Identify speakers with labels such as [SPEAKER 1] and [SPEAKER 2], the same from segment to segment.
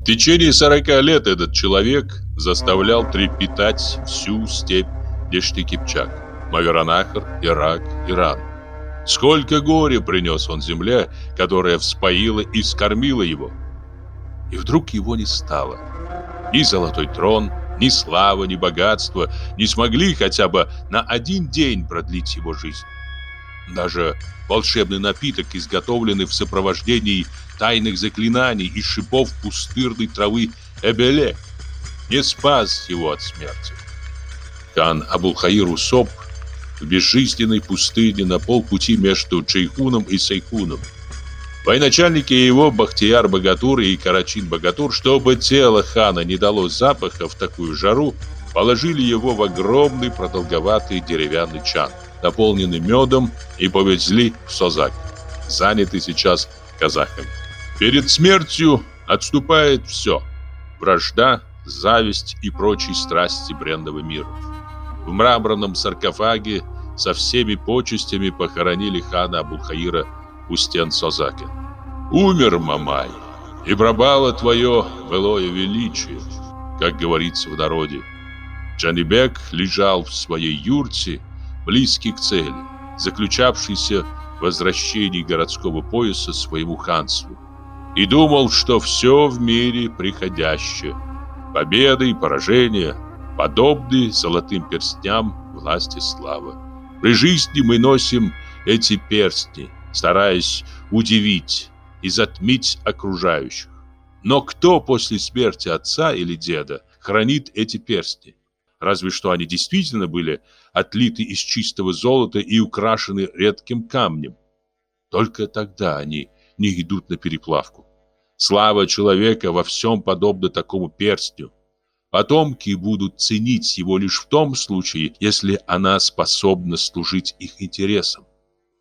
[SPEAKER 1] В течение 40 лет этот человек заставлял трепетать всю степь Дешти Кипчак, Маверанахар, Ирак, Иран. Сколько горя принес он земля, которая вспоила и скормила его. И вдруг его не стало. Ни золотой трон, ни слава, ни богатство не смогли хотя бы на один день продлить его жизнь. Даже волшебный напиток, изготовленный в сопровождении тайных заклинаний из шипов пустырной травы Эбеле, не спас его от смерти. Кан Абулхаир усоп в безжизненной пустыне на полпути между Чайхуном и Сайхуном. Военачальники его, Бахтияр Богатур и Карачин Богатур, чтобы тело хана не дало запаха в такую жару, положили его в огромный продолговатый деревянный чан – наполненный медом, и повезли в Созак, занятый сейчас казахами. Перед смертью отступает все – вражда, зависть и прочие страсти брендового мира. В мраморном саркофаге со всеми почестями похоронили хана Абулхаира у стен Созака. «Умер, Мамай, и пробало твое былое величие», как говорится в народе. Джанибек лежал в своей юрте близкий к цели, заключавшийся в возвращении городского пояса своему ханству, и думал, что все в мире приходящее, победы и поражения, подобны золотым перстням власти славы. При жизни мы носим эти перстни, стараясь удивить и затмить окружающих. Но кто после смерти отца или деда хранит эти перстни? Разве что они действительно были отлиты из чистого золота и украшены редким камнем. Только тогда они не идут на переплавку. Слава человека во всем подобна такому перстню. Потомки будут ценить его лишь в том случае, если она способна служить их интересам.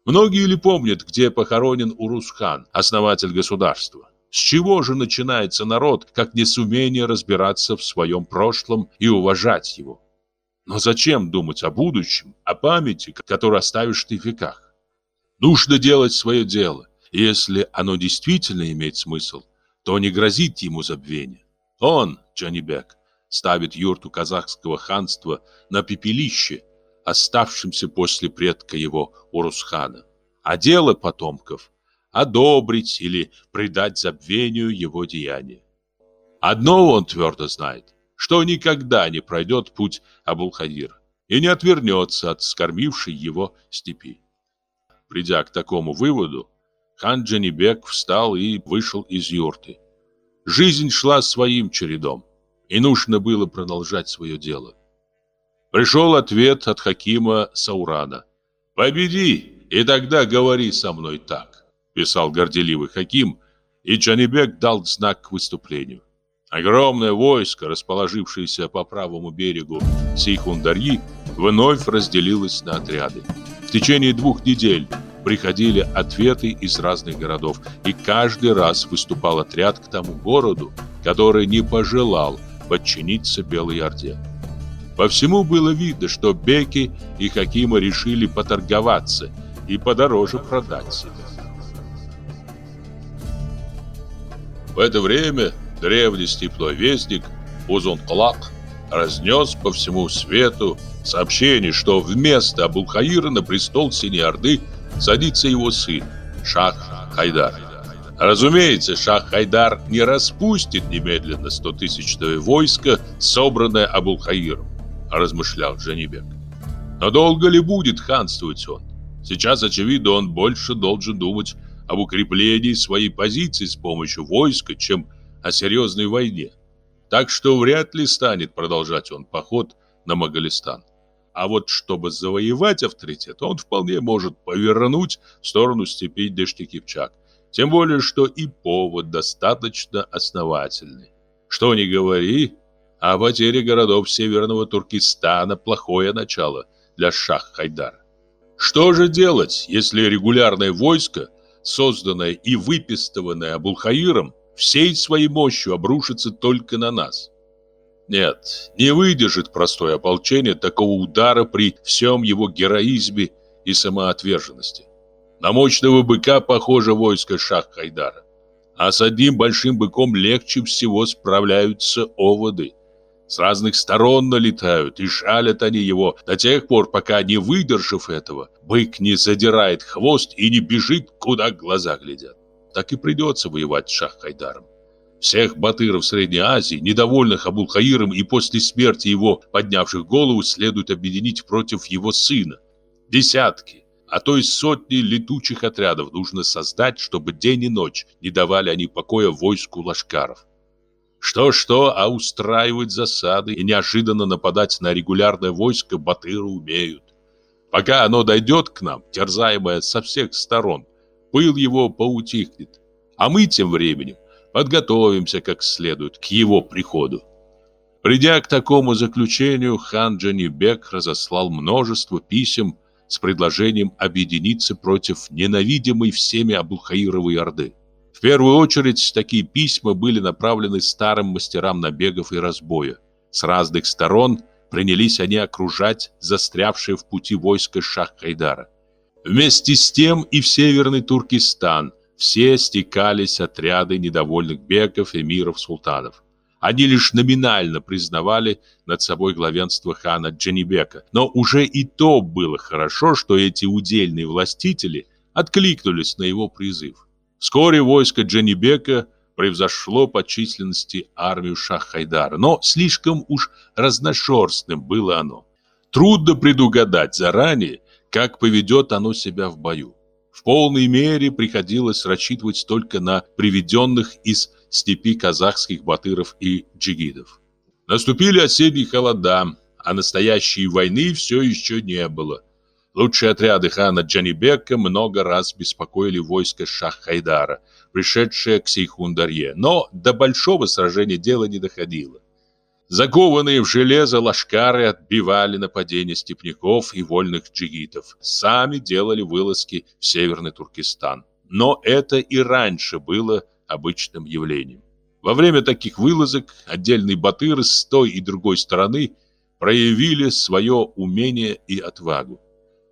[SPEAKER 1] Многие ли помнят, где похоронен Урусхан, основатель государства? С чего же начинается народ, как не несумение разбираться в своем прошлом и уважать его? Но зачем думать о будущем, о памяти, которую оставишь ты в веках? Нужно делать свое дело. Если оно действительно имеет смысл, то не грозит ему забвение. Он, Джанибек, ставит юрту казахского ханства на пепелище, оставшимся после предка его Урусхана. А дело потомков – одобрить или предать забвению его деяния. Одно он твердо знает – что никогда не пройдет путь Абулхадир и не отвернется от скормившей его степи. Придя к такому выводу, хан Джанибек встал и вышел из юрты. Жизнь шла своим чередом, и нужно было продолжать свое дело. Пришел ответ от Хакима Саурана. «Победи, и тогда говори со мной так», – писал горделивый Хаким, и Джанибек дал знак к выступлению. Огромное войско, расположившееся по правому берегу Сейхундарьи, вновь разделилось на отряды. В течение двух недель приходили ответы из разных городов, и каждый раз выступал отряд к тому городу, который не пожелал подчиниться Белой Орде. По всему было видно, что Беки и Хакима решили поторговаться и подороже продать себя. В это время древний степловестник Узунклак разнес по всему свету сообщение, что вместо Абулхаира на престол Синей Орды садится его сын Шах Хайдар. Разумеется, Шах Хайдар не распустит немедленно стотысячное войско, собранное Абулхаиром, размышлял Джанибек. Но долго ли будет ханствовать он? Сейчас, очевидно, он больше должен думать об укреплении своей позиции с помощью войска, чем о серьезной войне. Так что вряд ли станет продолжать он поход на Моголистан. А вот чтобы завоевать авторитет, он вполне может повернуть в сторону степей Дештикипчак. Тем более, что и повод достаточно основательный. Что ни говори, а о потере городов Северного Туркестана – плохое начало для шах Хайдара. Что же делать, если регулярное войско, созданное и выпистыванное Абулхаиром, всей своей мощью обрушится только на нас. Нет, не выдержит простое ополчение такого удара при всем его героизме и самоотверженности. На мощного быка похоже войско Шах-Хайдара. А с одним большим быком легче всего справляются оводы. С разных сторон налетают и шалят они его до тех пор, пока, не выдержав этого, бык не задирает хвост и не бежит, куда глаза глядят так и придется воевать с Шах-Хайдаром. Всех батыров Средней Азии, недовольных Абулхаиром и после смерти его поднявших голову, следует объединить против его сына. Десятки, а то и сотни летучих отрядов нужно создать, чтобы день и ночь не давали они покоя войску лашкаров. Что-что, а устраивать засады и неожиданно нападать на регулярное войско батыры умеют. Пока оно дойдет к нам, терзаемое со всех сторон, пыл его поутихнет. А мы тем временем подготовимся как следует к его приходу. Придя к такому заключению, хан Джанибек разослал множество писем с предложением объединиться против ненавидимой всеми Абулхаировой Орды. В первую очередь, такие письма были направлены старым мастерам набегов и разбоя. С разных сторон принялись они окружать застрявшие в пути войско Шах-Хайдара. Вместе с тем и в северный Туркестан все стекались отряды недовольных беков, эмиров, султанов. Они лишь номинально признавали над собой главенство хана Джанибека, но уже и то было хорошо, что эти удельные властители откликнулись на его призыв. Вскоре войско Джанибека превзошло по численности армию Шах-Хайдара, но слишком уж разношерстным было оно. Трудно предугадать заранее, как поведет оно себя в бою. В полной мере приходилось рассчитывать только на приведенных из степи казахских батыров и джигидов. Наступили осенние холода, а настоящей войны все еще не было. Лучшие отряды хана Джанибека много раз беспокоили войско Шах-Хайдара, пришедшее к Сейхундарье, но до большого сражения дело не доходило. Закованные в железо лошкары отбивали нападения степняков и вольных джигитов. Сами делали вылазки в северный Туркестан. Но это и раньше было обычным явлением. Во время таких вылазок отдельные батыры с той и другой стороны проявили свое умение и отвагу.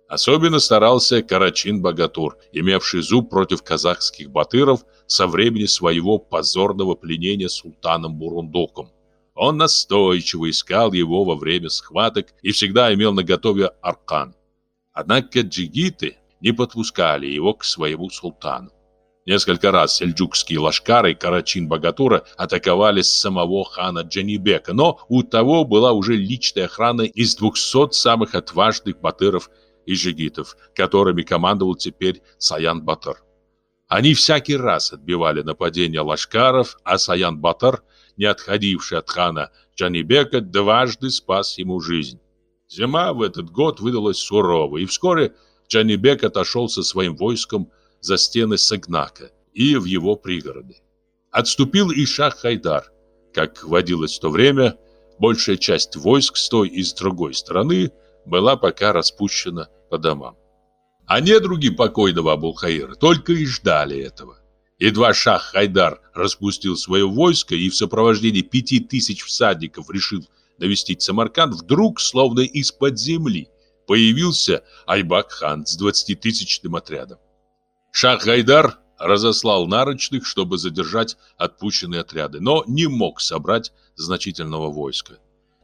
[SPEAKER 1] Особенно старался Карачин Богатур, имевший зуб против казахских батыров со времени своего позорного пленения султаном Бурундуком. Он настойчиво искал его во время схваток и всегда имел на готове аркан. Однако джигиты не подпускали его к своему султану. Несколько раз сельджукские лашкары Карачин-Богатура атаковали самого хана Джанибека, но у того была уже личная охрана из 200 самых отважных батыров и джигитов, которыми командовал теперь Саян-Батыр. Они всякий раз отбивали нападения лашкаров, а Саян-Батыр не отходивший от хана Джанибека, дважды спас ему жизнь. Зима в этот год выдалась суровой, и вскоре Джанибек отошел со своим войском за стены Сагнака и в его пригороды. Отступил и Шах-Хайдар. Как водилось в то время, большая часть войск с той и с другой стороны была пока распущена по домам. А недруги покойного Абулхаира только и ждали этого. Едва шах Хайдар распустил свое войско и в сопровождении пяти тысяч всадников решил навестить Самарканд, вдруг, словно из-под земли, появился Айбак-хан с двадцатитысячным отрядом. Шах Хайдар разослал нарочных, чтобы задержать отпущенные отряды, но не мог собрать значительного войска.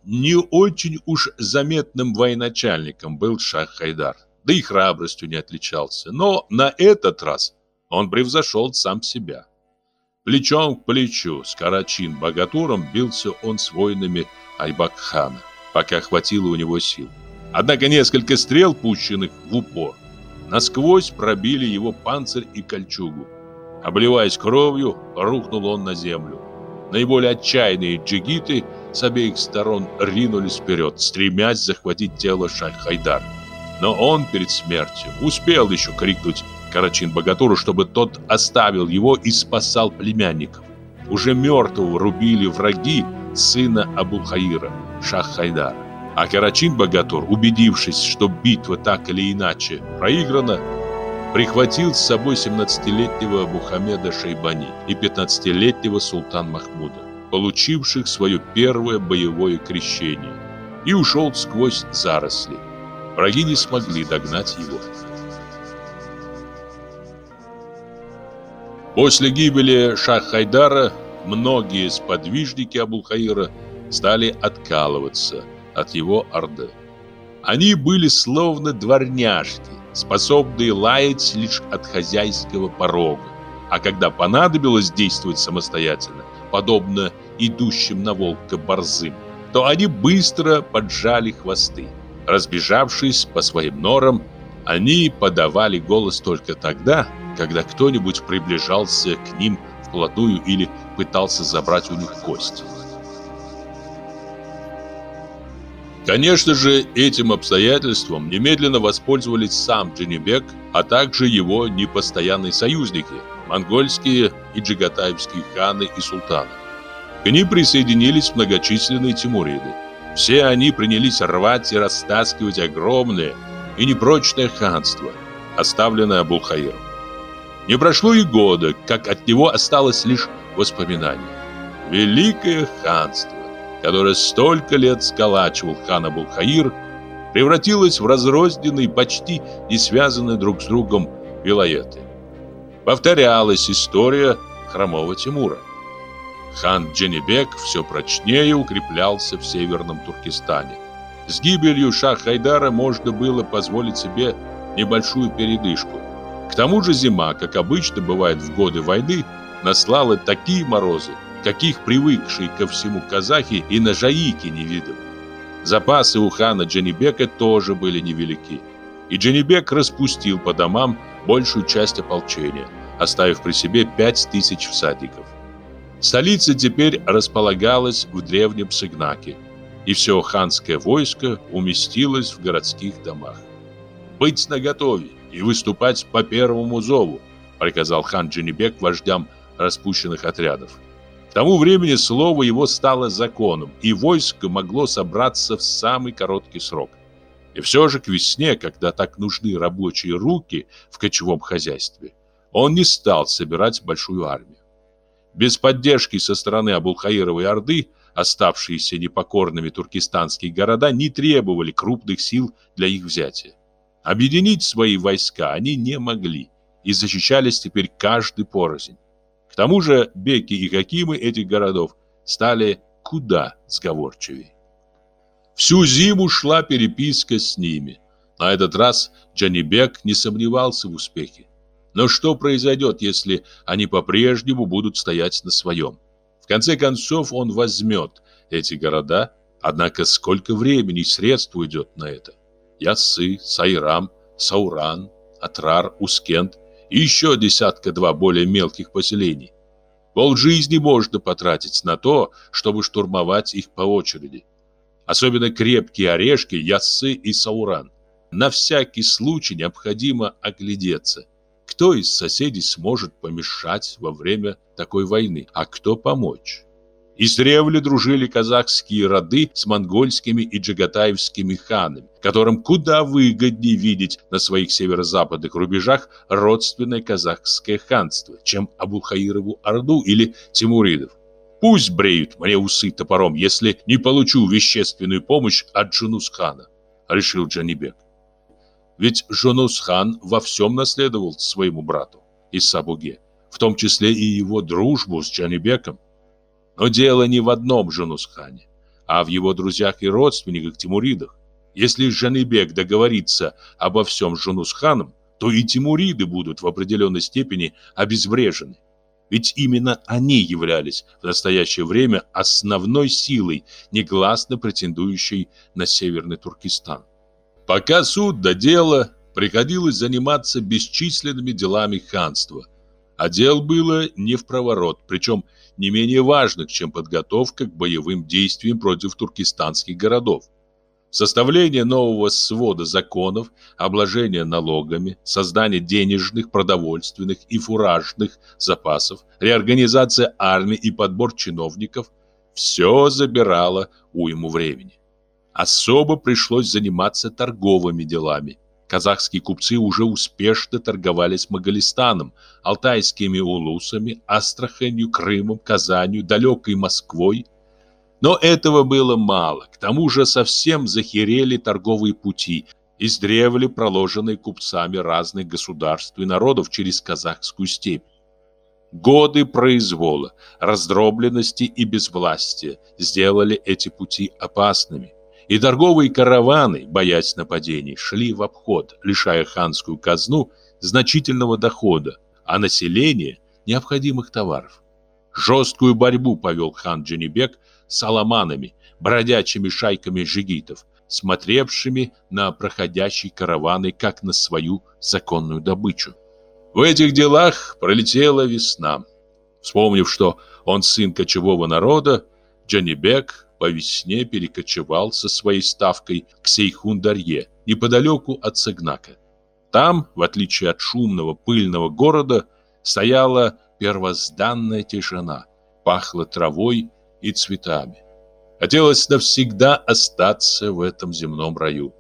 [SPEAKER 1] Не очень уж заметным военачальником был Шах Хайдар, да и храбростью не отличался, но на этот раз он превзошел сам себя. Плечом к плечу с Карачин-богатуром бился он с воинами Айбакхана, пока хватило у него сил. Однако несколько стрел, пущенных в упор, насквозь пробили его панцирь и кольчугу. Обливаясь кровью, рухнул он на землю. Наиболее отчаянные джигиты с обеих сторон ринулись вперед, стремясь захватить тело Шальхайдара. Но он перед смертью успел еще крикнуть Карачин Богатуру, чтобы тот оставил его и спасал племянников. Уже мертвого рубили враги сына Абулхаира, Шах-Хайдара. А Карачин Богатур, убедившись, что битва так или иначе проиграна, прихватил с собой 17-летнего Мухаммеда Шейбани и 15-летнего Султан Махмуда, получивших свое первое боевое крещение, и ушел сквозь заросли. Враги не смогли догнать его. После гибели Шах-Хайдара многие сподвижники Абулхаира стали откалываться от его орды. Они были словно дворняжки, способные лаять лишь от хозяйского порога. А когда понадобилось действовать самостоятельно, подобно идущим на волка борзым, то они быстро поджали хвосты. Разбежавшись по своим норам, они подавали голос только тогда, когда кто-нибудь приближался к ним вплотную или пытался забрать у них кость. Конечно же, этим обстоятельством немедленно воспользовались сам Джинибек, а также его непостоянные союзники – монгольские и джигатаевские ханы и султаны. К ним присоединились многочисленные тимуриды. Все они принялись рвать и растаскивать огромное и непрочное ханство, оставленное Абулхаиром. Не прошло и года, как от него осталось лишь воспоминание. Великое ханство, которое столько лет сколачивал хан Абулхаир, превратилось в разрозненные, почти не связанные друг с другом вилоеты. Повторялась история хромого Тимура. Хан Дженебек все прочнее укреплялся в северном Туркестане. С гибелью Шах Хайдара можно было позволить себе небольшую передышку – к тому же зима, как обычно бывает в годы войны, наслала такие морозы, каких привыкшие ко всему казахи и ножаики не видывали. Запасы у хана Дженебека тоже были невелики, и Дженебек распустил по домам большую часть ополчения, оставив при себе пять тысяч всадников. Столица теперь располагалась в древнем Сыгнаке, и все ханское войско уместилось в городских домах. «Быть наготове!» и выступать по первому зову, приказал хан Джинибек вождям распущенных отрядов. К тому времени слово его стало законом, и войско могло собраться в самый короткий срок. И все же к весне, когда так нужны рабочие руки в кочевом хозяйстве, он не стал собирать большую армию. Без поддержки со стороны Абулхаировой Орды оставшиеся непокорными туркестанские города не требовали крупных сил для их взятия. Объединить свои войска они не могли и защищались теперь каждый порознь. К тому же беки и хакимы этих городов стали куда сговорчивее. Всю зиму шла переписка с ними. На этот раз Джанибек не сомневался в успехе. Но что произойдет, если они по-прежнему будут стоять на своем? В конце концов он возьмет эти города, однако сколько времени и средств уйдет на это? Яссы, Сайрам, Сауран, Атрар, Ускент и еще десятка-два более мелких поселений. Пол жизни можно потратить на то, чтобы штурмовать их по очереди. Особенно крепкие орешки, яссы и сауран. На всякий случай необходимо оглядеться. Кто из соседей сможет помешать во время такой войны, а кто помочь? Издревле дружили казахские роды с монгольскими и джагатаевскими ханами, которым куда выгоднее видеть на своих северо-западных рубежах родственное казахское ханство, чем Абулхаирову Орду или Тимуридов. Пусть бреют мне усы топором, если не получу вещественную помощь от Джунусхана, решил Джанибек. Ведь Джунусхан во всем наследовал своему брату Исабуге, в том числе и его дружбу с Джанибеком. Но дело не в одном Жунускане, а в его друзьях и родственниках Тимуридах. Если Жаныбек договорится обо всем с Жунусханом, то и Тимуриды будут в определенной степени обезврежены. Ведь именно они являлись в настоящее время основной силой, негласно претендующей на Северный Туркестан. Пока суд до дела, приходилось заниматься бесчисленными делами ханства. А дел было не в проворот, причем не менее важных, чем подготовка к боевым действиям против туркестанских городов. Составление нового свода законов, обложение налогами, создание денежных, продовольственных и фуражных запасов, реорганизация армии и подбор чиновников – все забирало уйму времени. Особо пришлось заниматься торговыми делами – Казахские купцы уже успешно торговали с Магалистаном, алтайскими улусами, Астраханью, Крымом, Казанью, далекой Москвой. Но этого было мало. К тому же совсем захерели торговые пути, издревле проложенные купцами разных государств и народов через казахскую степь. Годы произвола, раздробленности и безвластия сделали эти пути опасными и торговые караваны, боясь нападений, шли в обход, лишая ханскую казну значительного дохода, а население – необходимых товаров. Жесткую борьбу повел хан Дженебек с аламанами, бродячими шайками жигитов, смотревшими на проходящие караваны как на свою законную добычу. В этих делах пролетела весна. Вспомнив, что он сын кочевого народа, Джанибек по весне перекочевал со своей ставкой к Сейхундарье, неподалеку от Сагнака. Там, в отличие от шумного пыльного города, стояла первозданная тишина, пахло травой и цветами. Хотелось навсегда остаться в этом земном раю.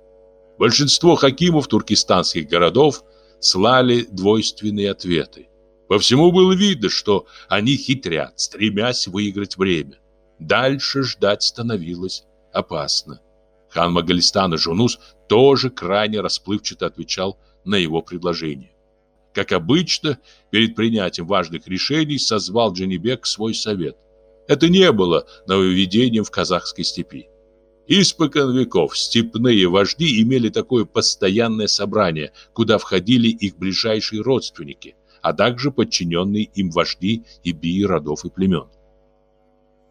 [SPEAKER 1] Большинство хакимов туркестанских городов слали двойственные ответы. По всему было видно, что они хитрят, стремясь выиграть время. Дальше ждать становилось опасно. Хан Магалистана Жунус тоже крайне расплывчато отвечал на его предложение. Как обычно, перед принятием важных решений созвал Джанибек свой совет. Это не было нововведением в казахской степи. Испокон веков степные вожди имели такое постоянное собрание, куда входили их ближайшие родственники, а также подчиненные им вожди и бии родов и племен.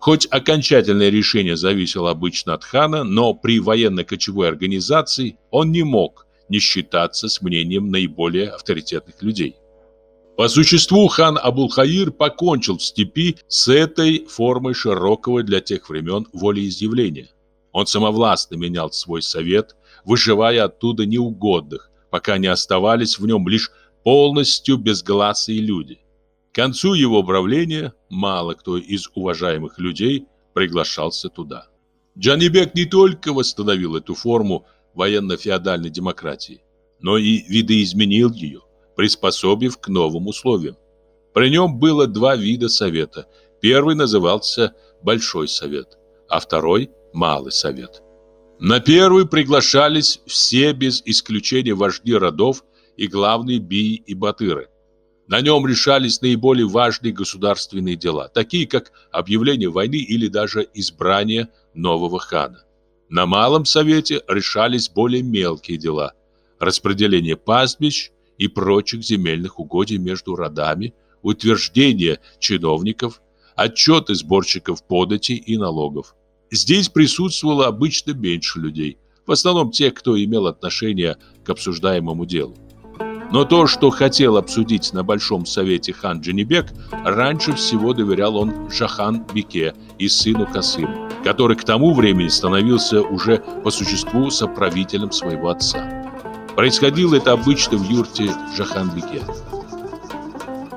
[SPEAKER 1] Хоть окончательное решение зависело обычно от хана, но при военно-кочевой организации он не мог не считаться с мнением наиболее авторитетных людей. По существу хан Абулхаир покончил в степи с этой формой широкого для тех времен волеизъявления. Он самовластно менял свой совет, выживая оттуда неугодных, пока не оставались в нем лишь полностью безгласые люди. К концу его правления мало кто из уважаемых людей приглашался туда. Джанибек не только восстановил эту форму военно-феодальной демократии, но и видоизменил ее, приспособив к новым условиям. При нем было два вида совета. Первый назывался Большой совет, а второй – Малый совет. На первый приглашались все без исключения вожди родов и главные бии и батыры. На нем решались наиболее важные государственные дела, такие как объявление войны или даже избрание нового хана. На Малом Совете решались более мелкие дела – распределение пастбищ и прочих земельных угодий между родами, утверждение чиновников, отчеты сборщиков подати и налогов. Здесь присутствовало обычно меньше людей, в основном те, кто имел отношение к обсуждаемому делу. Но то, что хотел обсудить на Большом Совете хан Дженебек, раньше всего доверял он Жахан Бике и сыну Касыму, который к тому времени становился уже по существу соправителем своего отца. Происходило это обычно в юрте Жахан-Бике.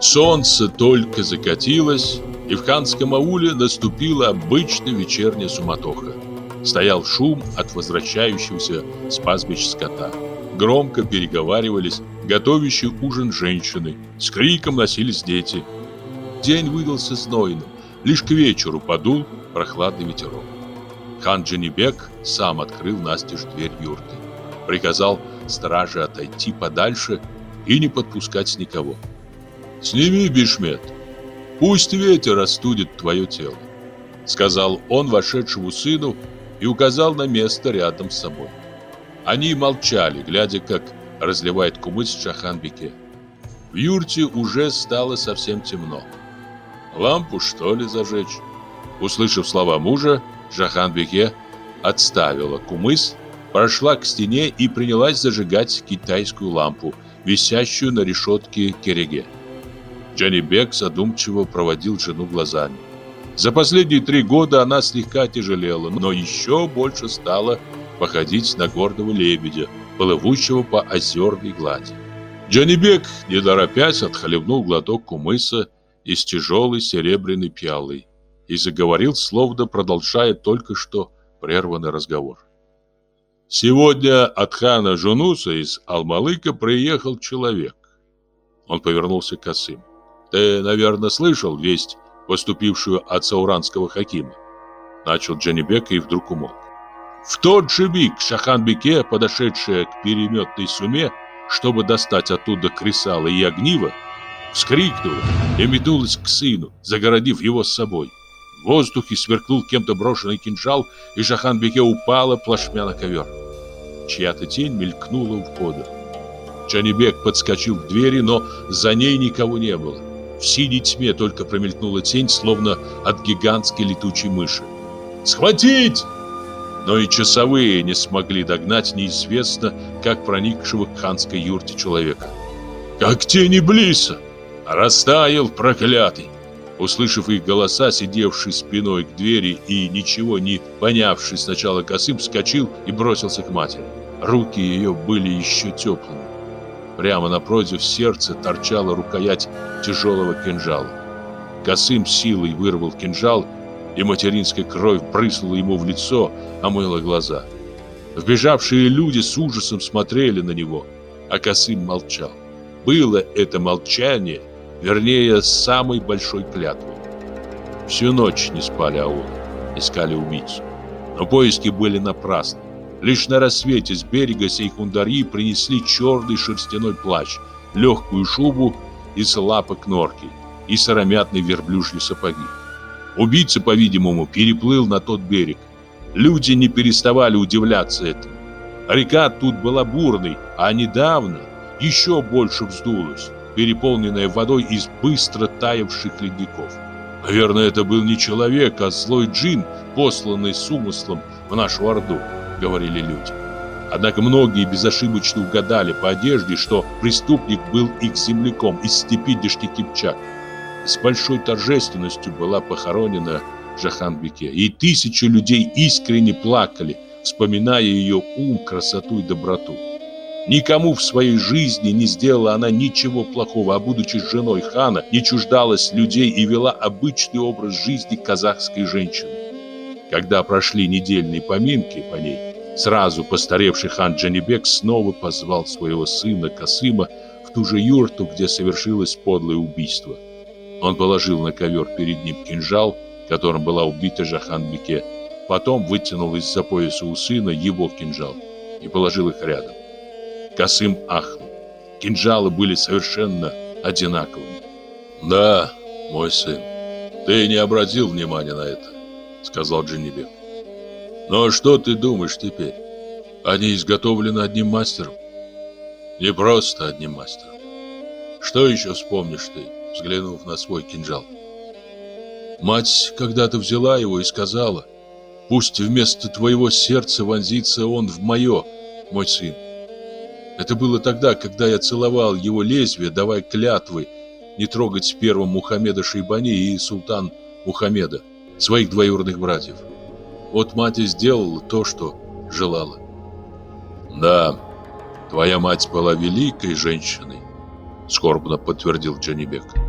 [SPEAKER 1] Солнце только закатилось, и в ханском ауле наступила обычная вечерняя суматоха. Стоял шум от возвращающегося с пастбища скота громко переговаривались готовящие ужин женщины, с криком носились дети. День выдался знойным, лишь к вечеру подул прохладный ветерок. Хан Джанибек сам открыл настежь дверь юрты, приказал страже отойти подальше и не подпускать никого. «Сними, Бишмет, пусть ветер остудит твое тело», сказал он вошедшему сыну и указал на место рядом с собой. Они молчали, глядя, как разливает кумыс в шаханбике. В юрте уже стало совсем темно. Лампу, что ли, зажечь? Услышав слова мужа, Жаханбеке отставила кумыс, прошла к стене и принялась зажигать китайскую лампу, висящую на решетке кереге. Джанибек задумчиво проводил жену глазами. За последние три года она слегка тяжелела, но еще больше стала походить на гордого лебедя, плывущего по озерной глади. Джанибек, не торопясь, отхлебнул глоток кумыса из тяжелой серебряной пиалы и заговорил, словно продолжая только что прерванный разговор. «Сегодня от хана Жунуса из Алмалыка приехал человек». Он повернулся к Касым. «Ты, наверное, слышал весть, поступившую от сауранского хакима?» Начал Джанибек и вдруг умолк. В тот же миг Шахан-Беке, подошедшая к переметной суме, чтобы достать оттуда кресало и огниво, вскрикнула и метнулась к сыну, загородив его с собой. В воздухе сверкнул кем-то брошенный кинжал, и Шахан-Беке упала плашмя на ковер. Чья-то тень мелькнула у входа. Чанибек подскочил к двери, но за ней никого не было. В синей тьме только промелькнула тень, словно от гигантской летучей мыши. «Схватить!» но и часовые не смогли догнать неизвестно, как проникшего к ханской юрте человека. «Как тени Блиса!» «Растаял проклятый!» Услышав их голоса, сидевший спиной к двери и ничего не понявший сначала Косым, вскочил и бросился к матери. Руки ее были еще теплыми. Прямо напротив сердца торчала рукоять тяжелого кинжала. Косым силой вырвал кинжал и материнская кровь брызнула ему в лицо, омыла глаза. Вбежавшие люди с ужасом смотрели на него, а Касым молчал. Было это молчание, вернее, самой большой клятвой. Всю ночь не спали аулы, искали убийцу. Но поиски были напрасны. Лишь на рассвете с берега сейхундари принесли черный шерстяной плащ, легкую шубу из лапок норки и сыромятные верблюжьи сапоги. Убийца, по-видимому, переплыл на тот берег. Люди не переставали удивляться этому. Река тут была бурной, а недавно еще больше вздулась, переполненная водой из быстро таявших ледников. Наверное, это был не человек, а злой джин, посланный с умыслом в нашу Орду, говорили люди. Однако многие безошибочно угадали по одежде, что преступник был их земляком из степи Дешти-Кипчак с большой торжественностью была похоронена Жахан-Бике, и тысячи людей искренне плакали, вспоминая ее ум, красоту и доброту. Никому в своей жизни не сделала она ничего плохого, а будучи женой хана, не чуждалась людей и вела обычный образ жизни казахской женщины. Когда прошли недельные поминки по ней, сразу постаревший хан Джанибек снова позвал своего сына Касыма в ту же юрту, где совершилось подлое убийство – он положил на ковер перед ним кинжал, которым была убита Жахан-Бике. Потом вытянул из-за пояса у сына его кинжал и положил их рядом. Касым ахнул. Кинжалы были совершенно одинаковыми. «Да, мой сын, ты не обратил внимания на это», — сказал Дженебек. «Но что ты думаешь теперь? Они изготовлены одним мастером?» «Не просто одним мастером. Что еще вспомнишь ты?» взглянув на свой кинжал. Мать когда-то взяла его и сказала, «Пусть вместо твоего сердца вонзится он в мое, мой сын». Это было тогда, когда я целовал его лезвие, давая клятвы не трогать первым Мухаммеда Шейбани и султан Мухаммеда, своих двоюродных братьев. Вот мать и сделала то, что желала. «Да, твоя мать была великой женщиной», — скорбно подтвердил Джанибек. «Да».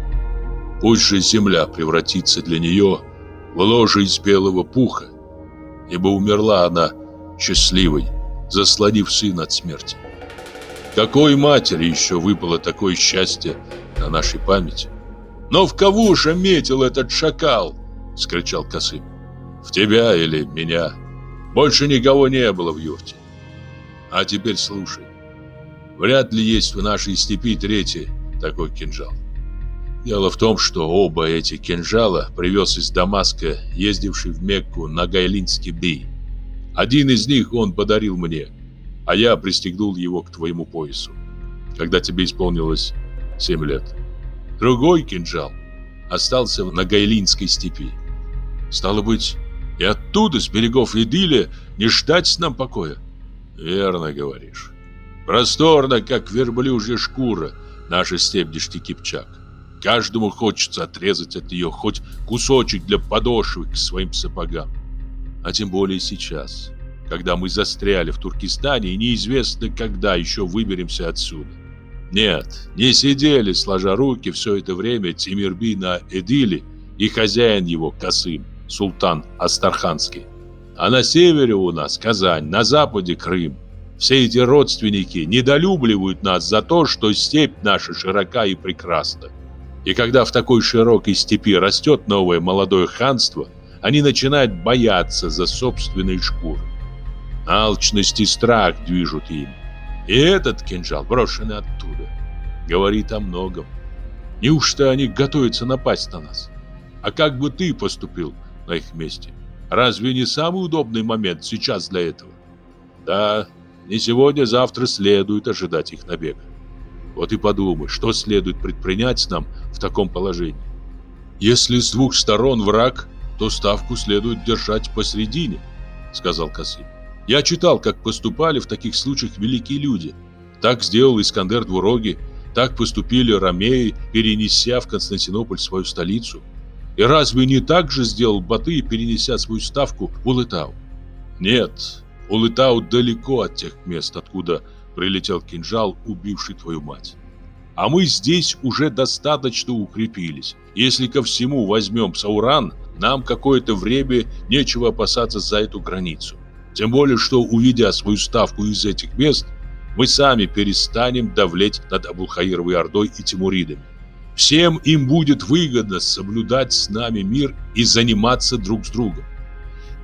[SPEAKER 1] Позже земля превратится для нее в ложе из белого пуха, ибо умерла она счастливой, заслонив сына от смерти. Какой матери еще выпало такое счастье на нашей памяти? «Но в кого же метил этот шакал?» — скричал Косым. «В тебя или меня? Больше никого не было в юрте. А теперь слушай. Вряд ли есть в нашей степи третий такой кинжал. Дело в том, что оба эти кинжала привез из Дамаска ездивший в Мекку на Гайлинский бей. Один из них он подарил мне, а я пристегнул его к твоему поясу, когда тебе исполнилось 7 лет. Другой кинжал остался на Гайлинской степи. Стало быть, и оттуда, с берегов Идиля, не ждать нам покоя. Верно говоришь. Просторно, как верблюжья шкура, наша степь Дешти-Кипчак. Каждому хочется отрезать от нее хоть кусочек для подошвы к своим сапогам. А тем более сейчас, когда мы застряли в Туркестане и неизвестно, когда еще выберемся отсюда. Нет, не сидели, сложа руки, все это время Тимирби на Эдиле и хозяин его Касым, султан Астарханский. А на севере у нас Казань, на западе Крым. Все эти родственники недолюбливают нас за то, что степь наша широка и прекрасна. И когда в такой широкой степи растет новое молодое ханство, они начинают бояться за собственные шкуры. Алчность и страх движут им. И этот кинжал, брошенный оттуда, говорит о многом. Неужто они готовятся напасть на нас? А как бы ты поступил на их месте? Разве не самый удобный момент сейчас для этого? Да, не сегодня, завтра следует ожидать их набега. Вот и подумай, что следует предпринять нам в таком положении. Если с двух сторон враг, то ставку следует держать посредине, сказал Касым. Я читал, как поступали в таких случаях великие люди. Так сделал Искандер Двуроги, так поступили ромеи, перенеся в Константинополь свою столицу. И разве не так же сделал Батый, перенеся свою ставку в Улытау? Нет, Улытау далеко от тех мест, откуда прилетел кинжал, убивший твою мать. А мы здесь уже достаточно укрепились. Если ко всему возьмем Сауран, нам какое-то время нечего опасаться за эту границу. Тем более, что увидя свою ставку из этих мест, мы сами перестанем давлеть над Абулхаировой Ордой и Тимуридами. Всем им будет выгодно соблюдать с нами мир и заниматься друг с другом.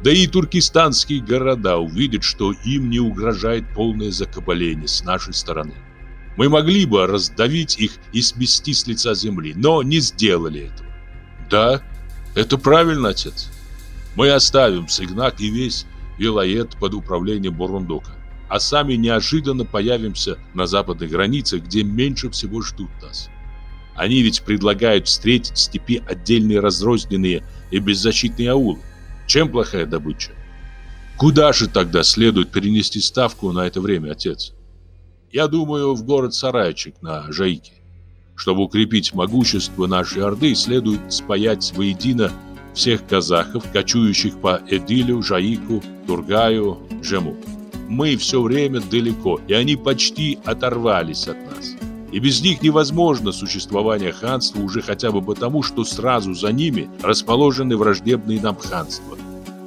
[SPEAKER 1] Да и туркестанские города увидят, что им не угрожает полное закабаление с нашей стороны. Мы могли бы раздавить их и смести с лица земли, но не сделали этого. Да, это правильно, отец. Мы оставим Сигнак и весь Вилает под управлением Бурундука, а сами неожиданно появимся на западной границе, где меньше всего ждут нас. Они ведь предлагают встретить в степи отдельные разрозненные и беззащитные аулы. Чем плохая добыча? Куда же тогда следует перенести ставку на это время, отец? Я думаю, в город Сарайчик на Жайке, Чтобы укрепить могущество нашей Орды, следует спаять воедино всех казахов, кочующих по Эдилю, Жаику, Тургаю, Жему. Мы все время далеко, и они почти оторвались от нас. И без них невозможно существование ханства уже хотя бы потому, что сразу за ними расположены враждебные нам ханства.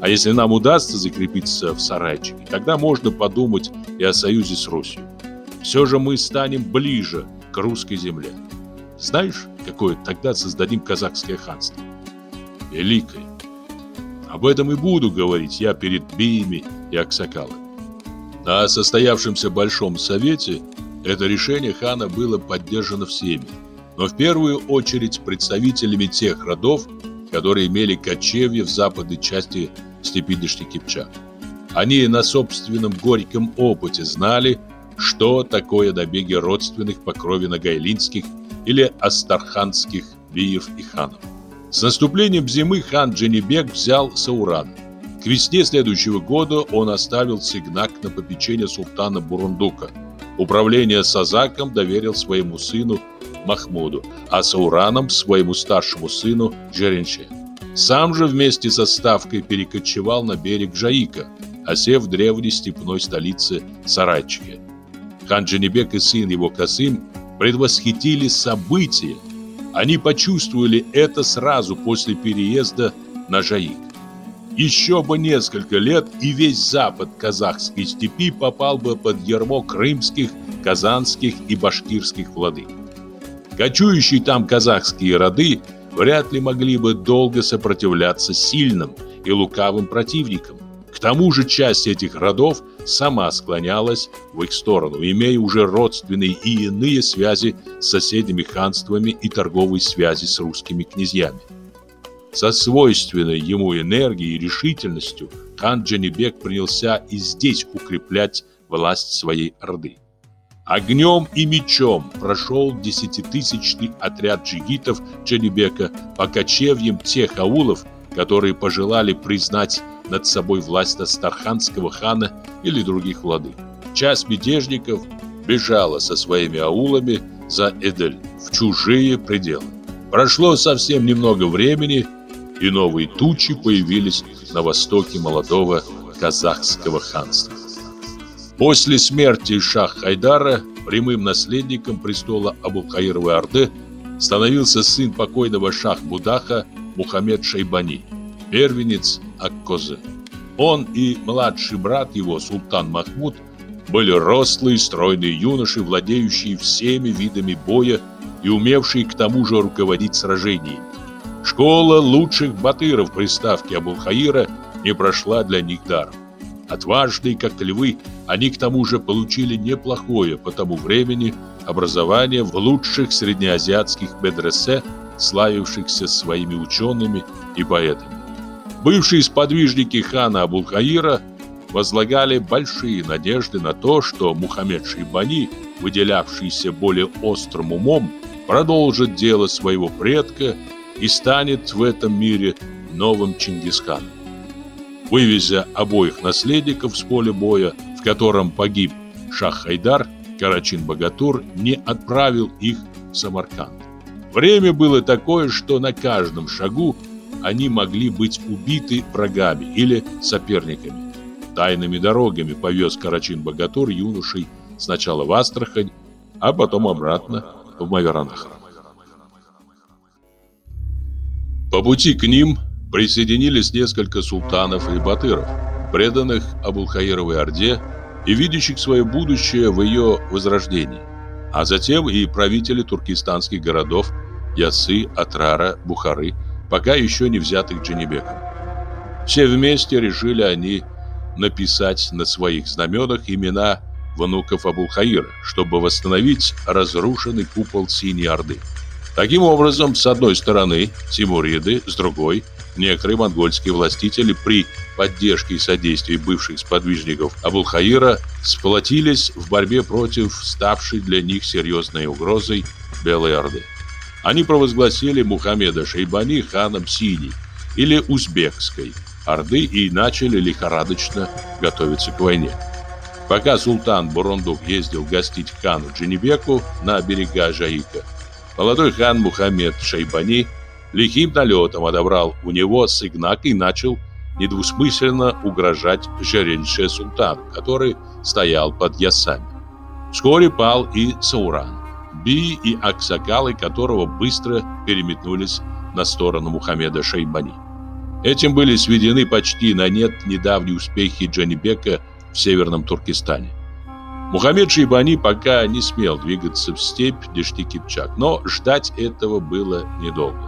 [SPEAKER 1] А если нам удастся закрепиться в сарайчике, тогда можно подумать и о союзе с Русью. Все же мы станем ближе к русской земле. Знаешь, какое тогда создадим казахское ханство? Великое. Об этом и буду говорить я перед Биями и Аксакалами. На состоявшемся Большом Совете это решение хана было поддержано всеми, но в первую очередь представителями тех родов, которые имели кочевье в западной части Степидыш и Кипчак. Они на собственном горьком опыте знали, что такое добеги родственных по крови нагайлинских или астарханских биев и ханов. С наступлением зимы хан Дженебек взял Сауран. К весне следующего года он оставил Сигнак на попечение султана Бурундука. Управление Сазаком доверил своему сыну Махмуду, а Саураном своему старшему сыну Джеренше. Сам же вместе со ставкой перекочевал на берег Жаика, осев в древней степной столице Сарачье. Хан Джанибек и сын его Касым предвосхитили события. Они почувствовали это сразу после переезда на Жаик. Еще бы несколько лет, и весь запад казахской степи попал бы под ярмо крымских, казанских и башкирских владык. Кочующие там казахские роды – вряд ли могли бы долго сопротивляться сильным и лукавым противникам. К тому же часть этих родов сама склонялась в их сторону, имея уже родственные и иные связи с соседними ханствами и торговые связи с русскими князьями. Со свойственной ему энергией и решительностью хан Джанибек принялся и здесь укреплять власть своей Орды. Огнем и мечом прошел десятитысячный отряд джигитов Ченебека по кочевьям тех аулов, которые пожелали признать над собой власть Астарханского хана или других владык. Часть мятежников бежала со своими аулами за Эдель в чужие пределы. Прошло совсем немного времени, и новые тучи появились на востоке молодого казахского ханства. После смерти шах Хайдара прямым наследником престола Абухаировой Орды становился сын покойного шах-будаха Мухаммед Шайбани, первенец Аккозы. Он и младший брат его, султан Махмуд, были рослые, стройные юноши, владеющие всеми видами боя и умевшие к тому же руководить сражениями. Школа лучших батыров приставки Абулхаира не прошла для них даром. Отважные, как львы, они к тому же получили неплохое по тому времени образование в лучших среднеазиатских медресе, славившихся своими учеными и поэтами. Бывшие сподвижники хана Абулхаира возлагали большие надежды на то, что Мухаммед Шибани, выделявшийся более острым умом, продолжит дело своего предка и станет в этом мире новым Чингисханом. Вывезя обоих наследников с поля боя, котором погиб Шах Хайдар, Карачин Богатур не отправил их в Самарканд. Время было такое, что на каждом шагу они могли быть убиты врагами или соперниками. Тайными дорогами повез Карачин Богатур юношей сначала в Астрахань, а потом обратно в Майоранах. По пути к ним присоединились несколько султанов и батыров – преданных Абулхаировой Орде и видящих свое будущее в ее возрождении, а затем и правители туркестанских городов Ясы, Атрара, Бухары, пока еще не взятых Дженебеком. Все вместе решили они написать на своих знаменах имена внуков Абулхаира, чтобы восстановить разрушенный купол Синей Орды. Таким образом, с одной стороны Тимуриды, с другой – некоторые монгольские властители при поддержке и содействии бывших сподвижников Абулхаира сплотились в борьбе против ставшей для них серьезной угрозой Белой Орды. Они провозгласили Мухаммеда Шейбани ханом Синей или Узбекской Орды и начали лихорадочно готовиться к войне. Пока султан Бурундук ездил гостить хану Джинибеку на берега Жаика, молодой хан Мухаммед Шейбани – лихим налетом одобрал у него сыгнак и начал недвусмысленно угрожать Жеренше Султан, который стоял под ясами. Вскоре пал и Сауран, Би и Аксакалы, которого быстро переметнулись на сторону Мухаммеда Шейбани. Этим были сведены почти на нет недавние успехи Джанибека в северном Туркестане. Мухаммед Шейбани пока не смел двигаться в степь Дешти-Кипчак, но ждать этого было недолго.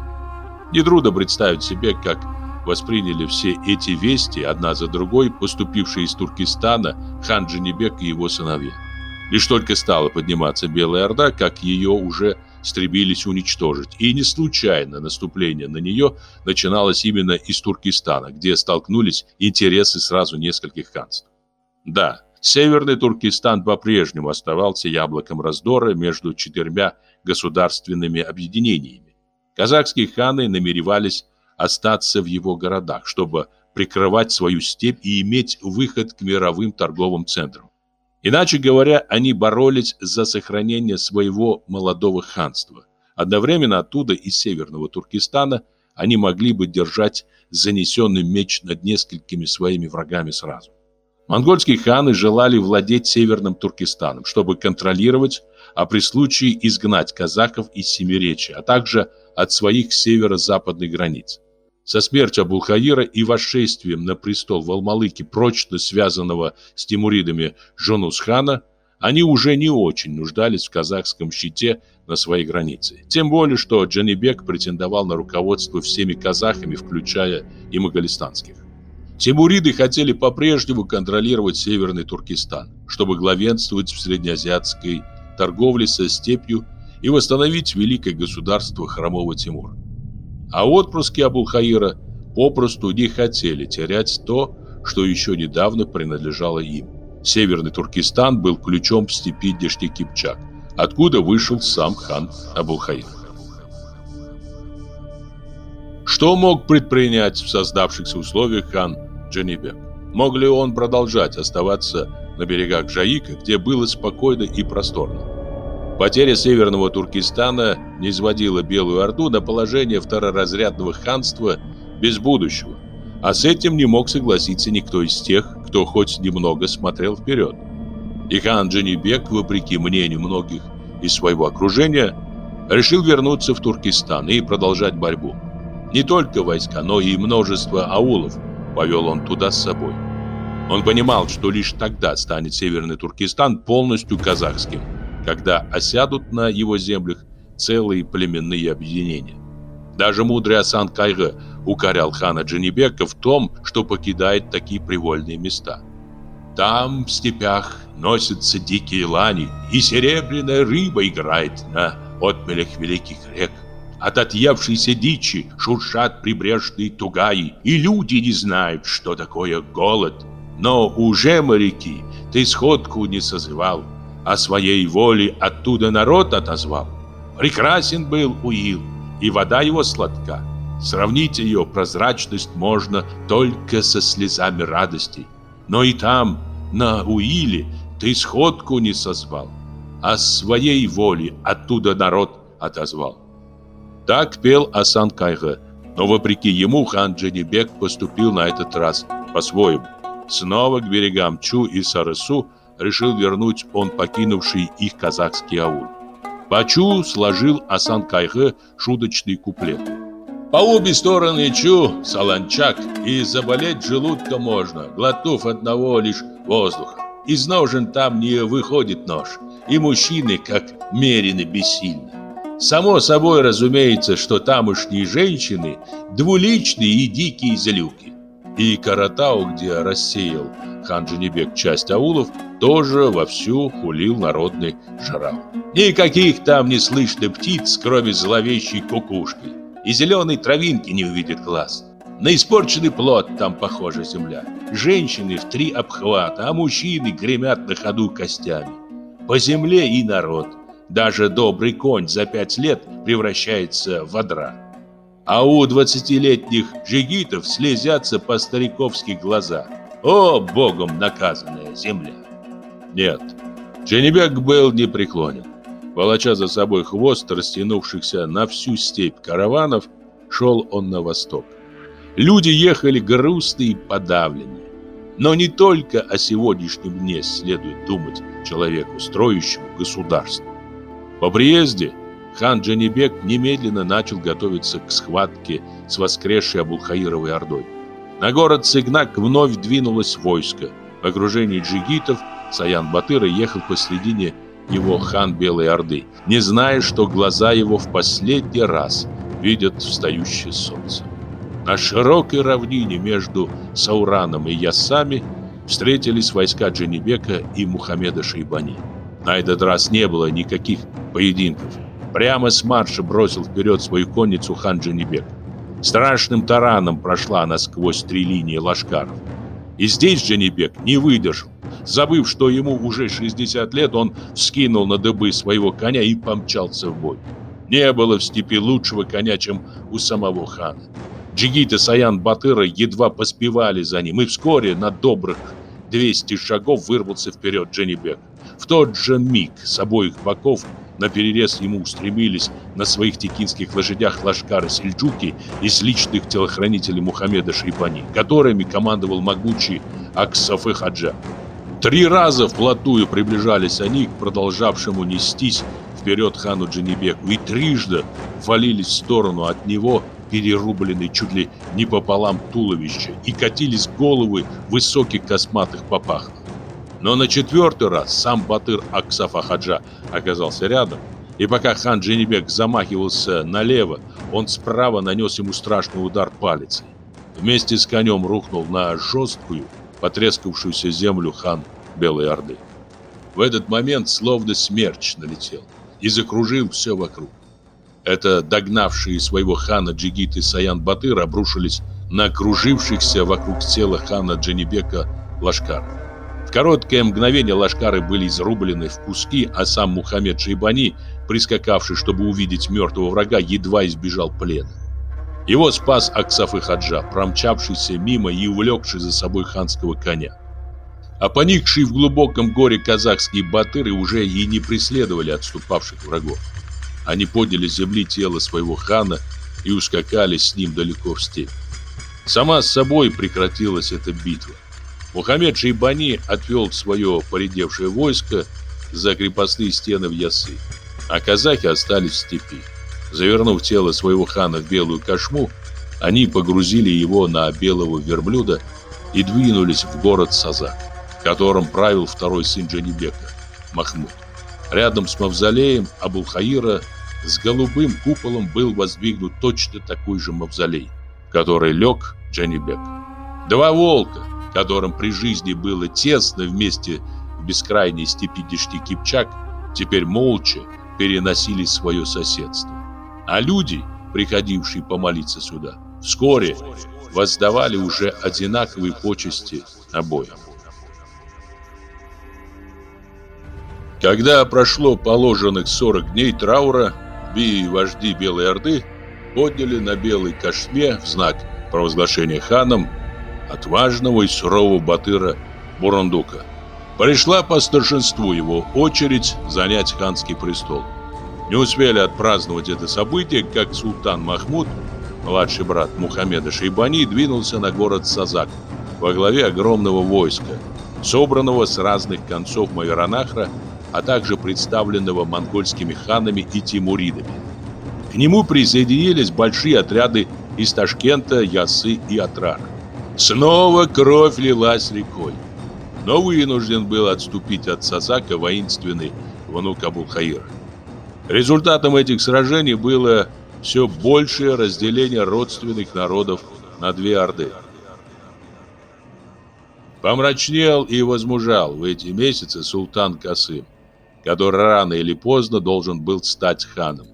[SPEAKER 1] Нетрудно представить себе, как восприняли все эти вести, одна за другой, поступившие из Туркестана, хан Джанибек и его сыновья. Лишь только стала подниматься Белая Орда, как ее уже стремились уничтожить. И не случайно наступление на нее начиналось именно из Туркестана, где столкнулись интересы сразу нескольких ханств. Да, Северный Туркестан по-прежнему оставался яблоком раздора между четырьмя государственными объединениями. Казахские ханы намеревались остаться в его городах, чтобы прикрывать свою степь и иметь выход к мировым торговым центрам. Иначе говоря, они боролись за сохранение своего молодого ханства. Одновременно оттуда, из северного Туркестана, они могли бы держать занесенный меч над несколькими своими врагами сразу. Монгольские ханы желали владеть северным Туркестаном, чтобы контролировать а при случае изгнать казаков из Семиречи, а также от своих северо-западных границ. Со смертью Абулхаира и восшествием на престол в Алмалыке прочно связанного с тимуридами Жонусхана, они уже не очень нуждались в казахском щите на своей границе. Тем более, что Джанибек претендовал на руководство всеми казахами, включая и магалистанских. Тимуриды хотели по-прежнему контролировать Северный Туркестан, чтобы главенствовать в среднеазиатской торговли со степью и восстановить великое государство Хромого Тимура. А отпрыски Абулхаира попросту не хотели терять то, что еще недавно принадлежало им. Северный Туркестан был ключом в степи Дешти-Кипчак, откуда вышел сам хан Абулхаир. Что мог предпринять в создавшихся условиях хан Джанибек? Мог ли он продолжать оставаться на берегах Жаика, где было спокойно и просторно. Потеря северного Туркестана не изводила Белую Орду на положение второразрядного ханства без будущего, а с этим не мог согласиться никто из тех, кто хоть немного смотрел вперед. И хан Джанибек, вопреки мнению многих из своего окружения, решил вернуться в Туркестан и продолжать борьбу. Не только войска, но и множество аулов повел он туда с собой. Он понимал, что лишь тогда станет Северный Туркестан полностью казахским, когда осядут на его землях целые племенные объединения. Даже мудрый Асан Кайга укорял хана Джанибека в том, что покидает такие привольные места. Там, в степях, носятся дикие лани, и серебряная рыба играет на отмелях великих рек. От отъевшейся дичи шуршат прибрежные тугаи, и люди не знают, что такое голод но уже моряки, ты сходку не созывал, а своей воле оттуда народ отозвал. Прекрасен был Уил, и вода его сладка. Сравнить ее прозрачность можно только со слезами радости. Но и там, на Уиле, ты сходку не созвал, а своей воле оттуда народ отозвал. Так пел Асан Кайга, но вопреки ему хан Дженебек поступил на этот раз по-своему. Снова к берегам Чу и Сарысу решил вернуть он покинувший их казахский аул. По Чу сложил Асан Кайхе шуточный куплет. По обе стороны Чу, Саланчак, и заболеть желудком можно, глотнув одного лишь воздуха. Из ножен там не выходит нож, и мужчины, как мерены, бессильны. Само собой разумеется, что тамошние женщины двуличные и дикие злюки и Каратау, где рассеял хан Женебек, часть аулов, тоже вовсю хулил народный жарау. Никаких там не слышно птиц, кроме зловещей кукушки. И зеленой травинки не увидит глаз. На испорченный плод там похожа земля. Женщины в три обхвата, а мужчины гремят на ходу костями. По земле и народ. Даже добрый конь за пять лет превращается в одра а у двадцатилетних жигитов слезятся по-стариковски глаза. О, богом наказанная земля! Нет, Женебек был непреклонен. Волоча за собой хвост растянувшихся на всю степь караванов, шел он на восток. Люди ехали грустные и подавленные. Но не только о сегодняшнем дне следует думать человеку, строящему государство. По приезде – хан Джанибек немедленно начал готовиться к схватке с воскресшей Абулхаировой Ордой. На город Сыгнак вновь двинулось войско. В окружении джигитов Саян Батыра ехал посредине его хан Белой Орды, не зная, что глаза его в последний раз видят встающее солнце. На широкой равнине между Саураном и Ясами встретились войска Джанибека и Мухаммеда Шейбани. На этот раз не было никаких поединков. Прямо с марша бросил вперед свою конницу хан Джанибек. Страшным тараном прошла она сквозь три линии лашкаров. И здесь Джанибек не выдержал. Забыв, что ему уже 60 лет, он скинул на дыбы своего коня и помчался в бой. Не было в степи лучшего коня, чем у самого хана. Джигит и Саян Батыра едва поспевали за ним, и вскоре на добрых 200 шагов вырвался вперед Дженнибек. В тот же миг с обоих боков на перерез ему устремились на своих текинских лошадях лашкары сельджуки из личных телохранителей Мухаммеда Шейбани, которыми командовал могучий Аксафы Хаджа. Три раза вплотную приближались они к продолжавшему нестись вперед хану Джанибеку и трижды валились в сторону от него, перерубленные чуть ли не пополам туловище и катились головы высоких косматых попах. Но на четвертый раз сам Батыр Аксафа-хаджа оказался рядом, и пока хан Дженебек замахивался налево, он справа нанес ему страшный удар палицей. Вместе с конем рухнул на жесткую, потрескавшуюся землю хан Белой Орды. В этот момент словно смерч налетел и закружил все вокруг. Это догнавшие своего хана Джигит и Саян Батыр обрушились на кружившихся вокруг тела хана Дженебека лашкаров. В короткое мгновение лашкары были изрублены в куски, а сам Мухаммед Шейбани, прискакавший, чтобы увидеть мертвого врага, едва избежал плена. Его спас Аксафы Хаджа, промчавшийся мимо и увлекший за собой ханского коня. А поникшие в глубоком горе казахские батыры уже и не преследовали отступавших врагов. Они подняли с земли тело своего хана и ускакали с ним далеко в степь. Сама с собой прекратилась эта битва. Мухаммед Шейбани отвел свое поредевшее войско за крепостные стены в Ясы, а казахи остались в степи. Завернув тело своего хана в белую кошму, они погрузили его на белого верблюда и двинулись в город Сазак, которым правил второй сын Джанибека, Махмуд. Рядом с мавзолеем Абулхаира с голубым куполом был воздвигнут точно такой же мавзолей, в который лег Джанибек. «Два волка!» которым при жизни было тесно вместе в бескрайней степи Дишти Кипчак, теперь молча переносили свое соседство. А люди, приходившие помолиться сюда, вскоре воздавали уже одинаковые почести обоим. Когда прошло положенных 40 дней траура, би и вожди Белой Орды подняли на Белой Кашме в знак провозглашения ханом отважного и сурового батыра Бурундука. Пришла по старшинству его очередь занять ханский престол. Не успели отпраздновать это событие, как султан Махмуд, младший брат Мухаммеда Шейбани, двинулся на город Сазак во главе огромного войска, собранного с разных концов Майоранахра, а также представленного монгольскими ханами и тимуридами. К нему присоединились большие отряды из Ташкента, Ясы и Атрара. Снова кровь лилась рекой. Но вынужден был отступить от Сазака воинственный внук Абулхаира. Результатом этих сражений было все большее разделение родственных народов на две орды. Помрачнел и возмужал в эти месяцы султан Касым, который рано или поздно должен был стать ханом.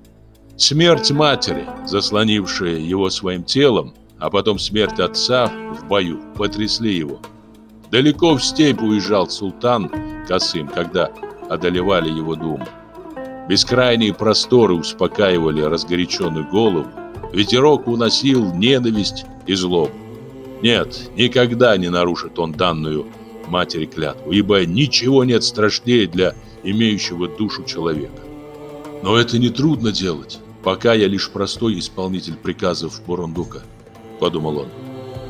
[SPEAKER 1] Смерть матери, заслонившая его своим телом, а потом смерть отца в бою потрясли его. Далеко в степь уезжал султан Касым, когда одолевали его думы. Бескрайние просторы успокаивали разгоряченную голову, ветерок уносил ненависть и злобу. Нет, никогда не нарушит он данную матери клятву, ибо ничего нет страшнее для имеющего душу человека. Но это не трудно делать, пока я лишь простой исполнитель приказов Бурундука. – подумал он.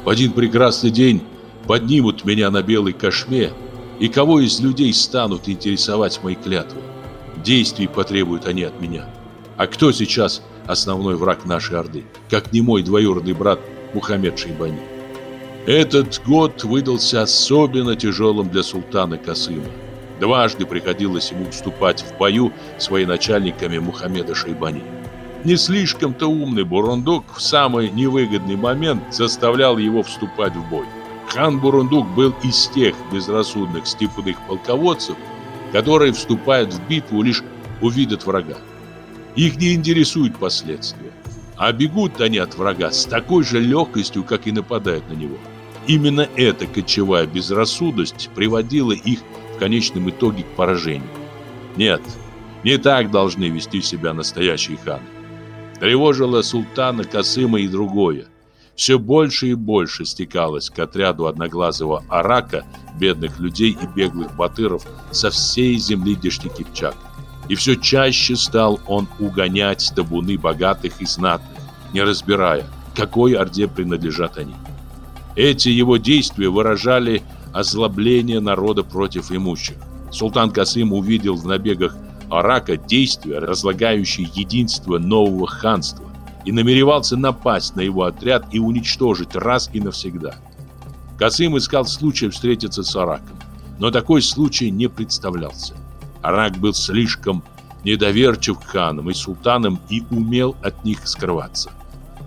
[SPEAKER 1] «В один прекрасный день поднимут меня на белой кошме, и кого из людей станут интересовать мои клятвы? Действий потребуют они от меня. А кто сейчас основной враг нашей Орды, как не мой двоюродный брат Мухаммед Шейбани?» Этот год выдался особенно тяжелым для султана Касыма. Дважды приходилось ему уступать в бою своими начальниками Мухаммеда Шейбани. Не слишком-то умный Бурундук в самый невыгодный момент заставлял его вступать в бой. Хан Бурундук был из тех безрассудных степных полководцев, которые вступают в битву лишь увидят врага. Их не интересуют последствия. А бегут они от врага с такой же легкостью, как и нападают на него. Именно эта кочевая безрассудность приводила их в конечном итоге к поражению. Нет, не так должны вести себя настоящие ханы. Тревожило султана Касыма и другое. Все больше и больше стекалось к отряду одноглазого арака, бедных людей и беглых батыров со всей земли дешти Кипчак. И все чаще стал он угонять табуны богатых и знатных, не разбирая, какой орде принадлежат они. Эти его действия выражали озлобление народа против имущих. Султан Касым увидел в набегах Арака действия, разлагающие единство нового ханства, и намеревался напасть на его отряд и уничтожить раз и навсегда. Касым искал случая встретиться с Араком, но такой случай не представлялся. Арак был слишком недоверчив к ханам и султанам и умел от них скрываться.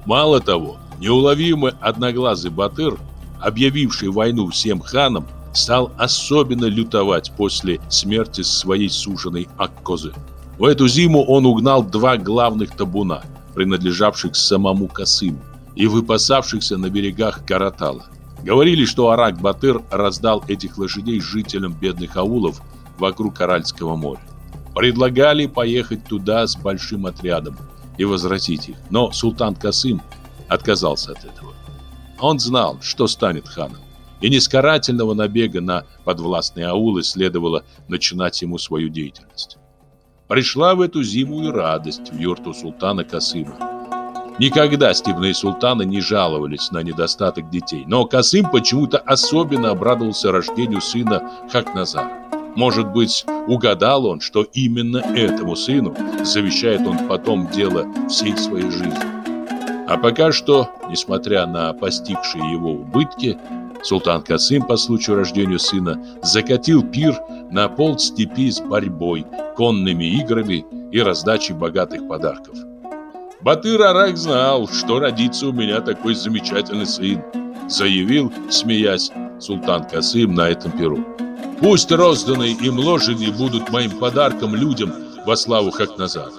[SPEAKER 1] Мало того, неуловимый одноглазый батыр, объявивший войну всем ханам, стал особенно лютовать после смерти своей суженой Аккозы. В эту зиму он угнал два главных табуна, принадлежавших самому Касыму и выпасавшихся на берегах Каратала. Говорили, что Арак-Батыр раздал этих лошадей жителям бедных аулов вокруг Каральского моря. Предлагали поехать туда с большим отрядом и возвратить их, но султан Касым отказался от этого. Он знал, что станет ханом. И не с набега на подвластные аулы следовало начинать ему свою деятельность. Пришла в эту зиму и радость в юрту султана Касыма. Никогда степные султаны не жаловались на недостаток детей, но Касым почему-то особенно обрадовался рождению сына Хакназар. Может быть, угадал он, что именно этому сыну завещает он потом дело всей своей жизни. А пока что, несмотря на постигшие его убытки, Султан Касым по случаю рождения сына закатил пир на пол степи с борьбой, конными играми и раздачей богатых подарков. Батыр Арак знал, что родится у меня такой замечательный сын, заявил, смеясь, султан Касым на этом пиру. Пусть розданные им ложени будут моим подарком людям во славу Хакназара.